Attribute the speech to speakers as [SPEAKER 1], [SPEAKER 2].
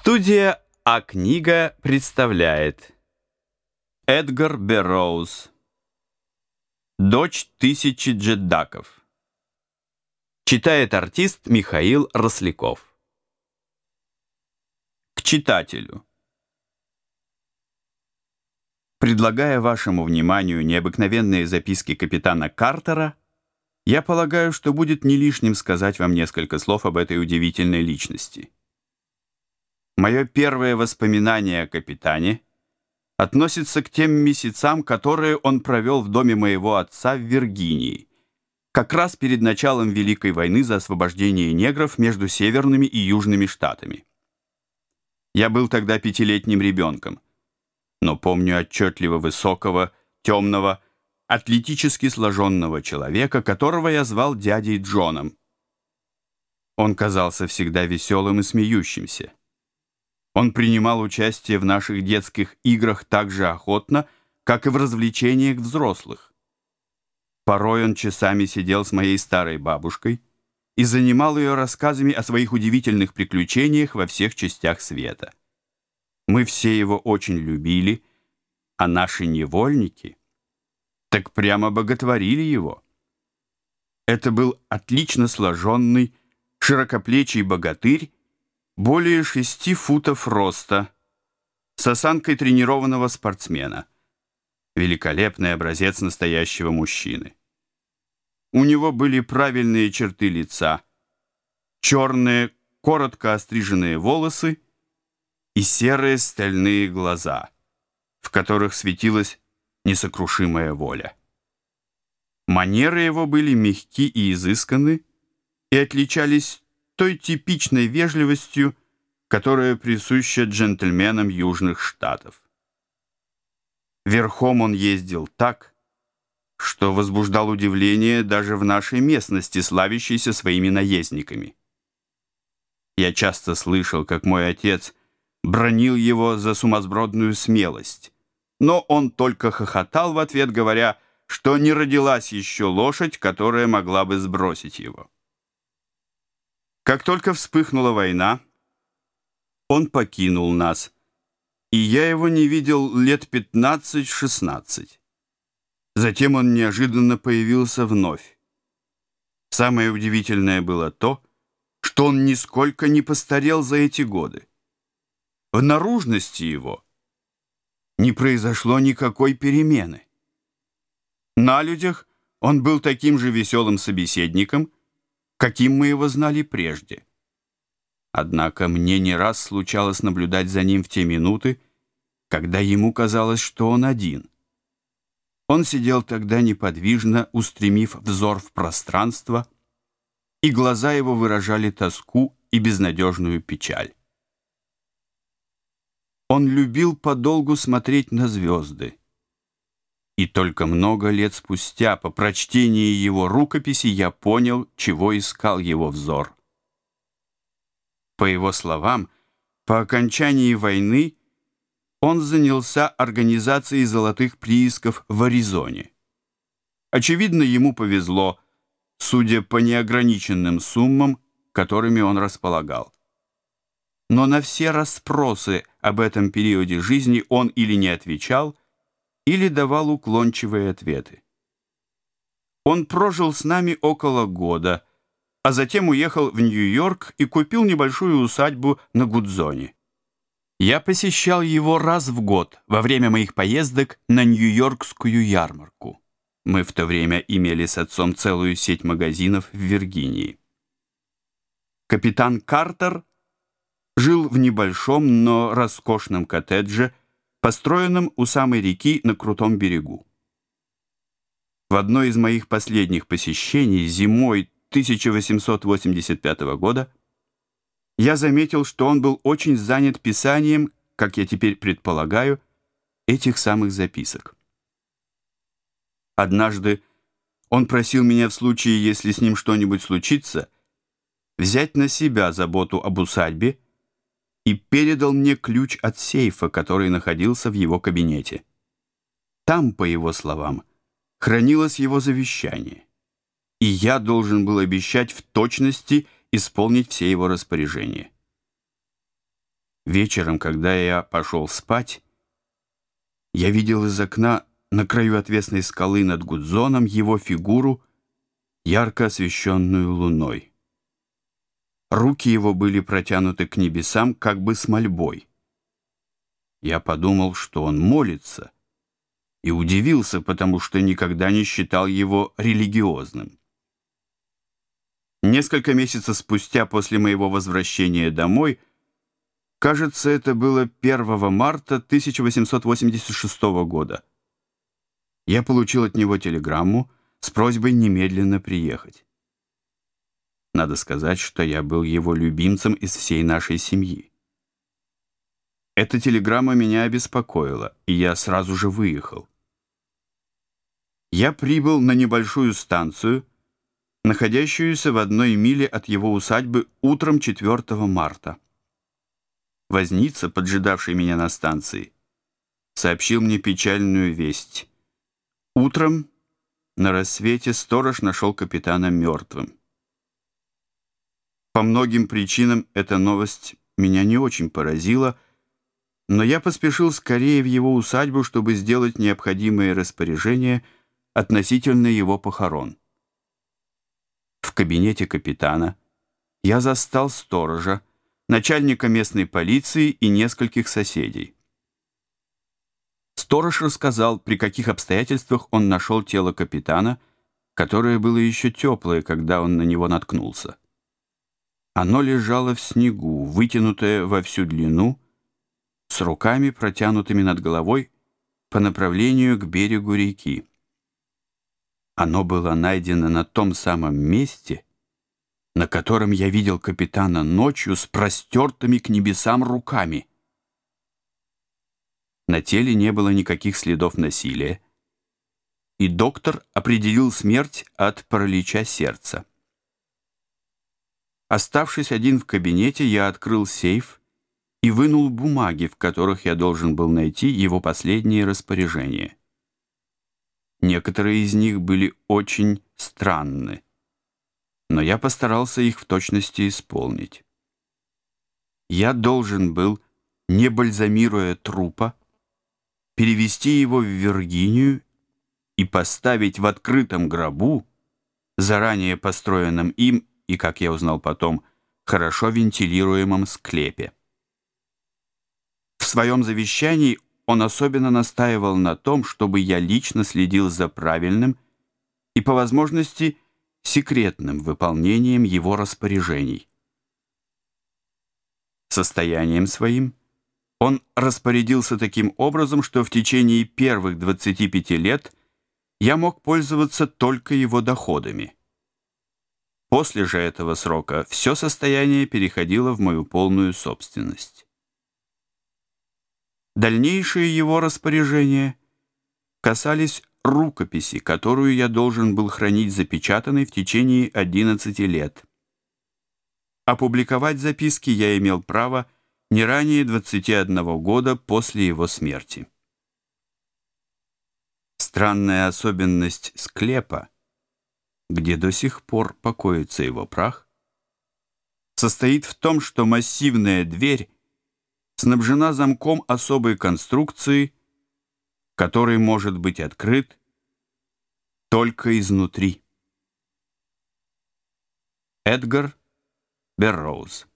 [SPEAKER 1] Студия «А книга» представляет Эдгар Берроуз «Дочь тысячи джеддаков» Читает артист Михаил Росляков К читателю Предлагая вашему вниманию необыкновенные записки капитана Картера, я полагаю, что будет не лишним сказать вам несколько слов об этой удивительной личности – Мое первое воспоминание о капитане относится к тем месяцам, которые он провел в доме моего отца в Виргинии, как раз перед началом Великой войны за освобождение негров между северными и южными штатами. Я был тогда пятилетним ребенком, но помню отчетливо высокого, темного, атлетически сложенного человека, которого я звал дядей Джоном. Он казался всегда веселым и смеющимся. Он принимал участие в наших детских играх так же охотно, как и в развлечениях взрослых. Порой он часами сидел с моей старой бабушкой и занимал ее рассказами о своих удивительных приключениях во всех частях света. Мы все его очень любили, а наши невольники так прямо боготворили его. Это был отлично сложенный, широкоплечий богатырь, более шести футов роста, с осанкой тренированного спортсмена. Великолепный образец настоящего мужчины. У него были правильные черты лица, черные, коротко остриженные волосы и серые стальные глаза, в которых светилась несокрушимая воля. Манеры его были мягки и изысканы и отличались той типичной вежливостью, которая присуща джентльменам Южных Штатов. Верхом он ездил так, что возбуждал удивление даже в нашей местности, славящейся своими наездниками. Я часто слышал, как мой отец бронил его за сумасбродную смелость, но он только хохотал в ответ, говоря, что не родилась еще лошадь, которая могла бы сбросить его. Как только вспыхнула война, он покинул нас, и я его не видел лет 15-16. Затем он неожиданно появился вновь. Самое удивительное было то, что он нисколько не постарел за эти годы. В наружности его не произошло никакой перемены. На людях он был таким же веселым собеседником, каким мы его знали прежде. Однако мне не раз случалось наблюдать за ним в те минуты, когда ему казалось, что он один. Он сидел тогда неподвижно, устремив взор в пространство, и глаза его выражали тоску и безнадежную печаль. Он любил подолгу смотреть на звезды, и только много лет спустя, по прочтении его рукописи, я понял, чего искал его взор. По его словам, по окончании войны он занялся организацией золотых приисков в Аризоне. Очевидно, ему повезло, судя по неограниченным суммам, которыми он располагал. Но на все расспросы об этом периоде жизни он или не отвечал, или давал уклончивые ответы. Он прожил с нами около года, а затем уехал в Нью-Йорк и купил небольшую усадьбу на Гудзоне. Я посещал его раз в год во время моих поездок на Нью-Йоркскую ярмарку. Мы в то время имели с отцом целую сеть магазинов в Виргинии. Капитан Картер жил в небольшом, но роскошном коттедже построенном у самой реки на крутом берегу. В одно из моих последних посещений зимой 1885 года я заметил, что он был очень занят писанием, как я теперь предполагаю, этих самых записок. Однажды он просил меня в случае, если с ним что-нибудь случится, взять на себя заботу об усадьбе и передал мне ключ от сейфа, который находился в его кабинете. Там, по его словам, хранилось его завещание, и я должен был обещать в точности исполнить все его распоряжения. Вечером, когда я пошел спать, я видел из окна на краю отвесной скалы над Гудзоном его фигуру, ярко освещенную луной. Руки его были протянуты к небесам как бы с мольбой. Я подумал, что он молится, и удивился, потому что никогда не считал его религиозным. Несколько месяцев спустя после моего возвращения домой, кажется, это было 1 марта 1886 года, я получил от него телеграмму с просьбой немедленно приехать надо сказать, что я был его любимцем из всей нашей семьи. Эта телеграмма меня обеспокоила, и я сразу же выехал. Я прибыл на небольшую станцию, находящуюся в одной миле от его усадьбы утром 4 марта. Возница, поджидавший меня на станции, сообщил мне печальную весть. Утром на рассвете сторож нашел капитана мертвым по многим причинам эта новость меня не очень поразила, но я поспешил скорее в его усадьбу, чтобы сделать необходимые распоряжения относительно его похорон. В кабинете капитана я застал сторожа, начальника местной полиции и нескольких соседей. Сторож рассказал, при каких обстоятельствах он нашел тело капитана, которое было еще теплое, когда он на него наткнулся. Оно лежало в снегу, вытянутое во всю длину, с руками, протянутыми над головой, по направлению к берегу реки. Оно было найдено на том самом месте, на котором я видел капитана ночью с простертыми к небесам руками. На теле не было никаких следов насилия, и доктор определил смерть от паралича сердца. Оставшись один в кабинете, я открыл сейф и вынул бумаги, в которых я должен был найти его последние распоряжения. Некоторые из них были очень странны, но я постарался их в точности исполнить. Я должен был, не бальзамируя трупа, перевести его в Виргинию и поставить в открытом гробу, заранее построенном им и, как я узнал потом, хорошо вентилируемом склепе. В своем завещании он особенно настаивал на том, чтобы я лично следил за правильным и, по возможности, секретным выполнением его распоряжений. Состоянием своим он распорядился таким образом, что в течение первых 25 лет я мог пользоваться только его доходами – После же этого срока все состояние переходило в мою полную собственность. Дальнейшие его распоряжения касались рукописи, которую я должен был хранить запечатанной в течение 11 лет. Опубликовать записки я имел право не ранее 21 года после его смерти. Странная особенность склепа — где до сих пор покоится его прах, состоит в том, что массивная дверь снабжена замком особой конструкции, который может быть открыт только изнутри. Эдгар Берроуз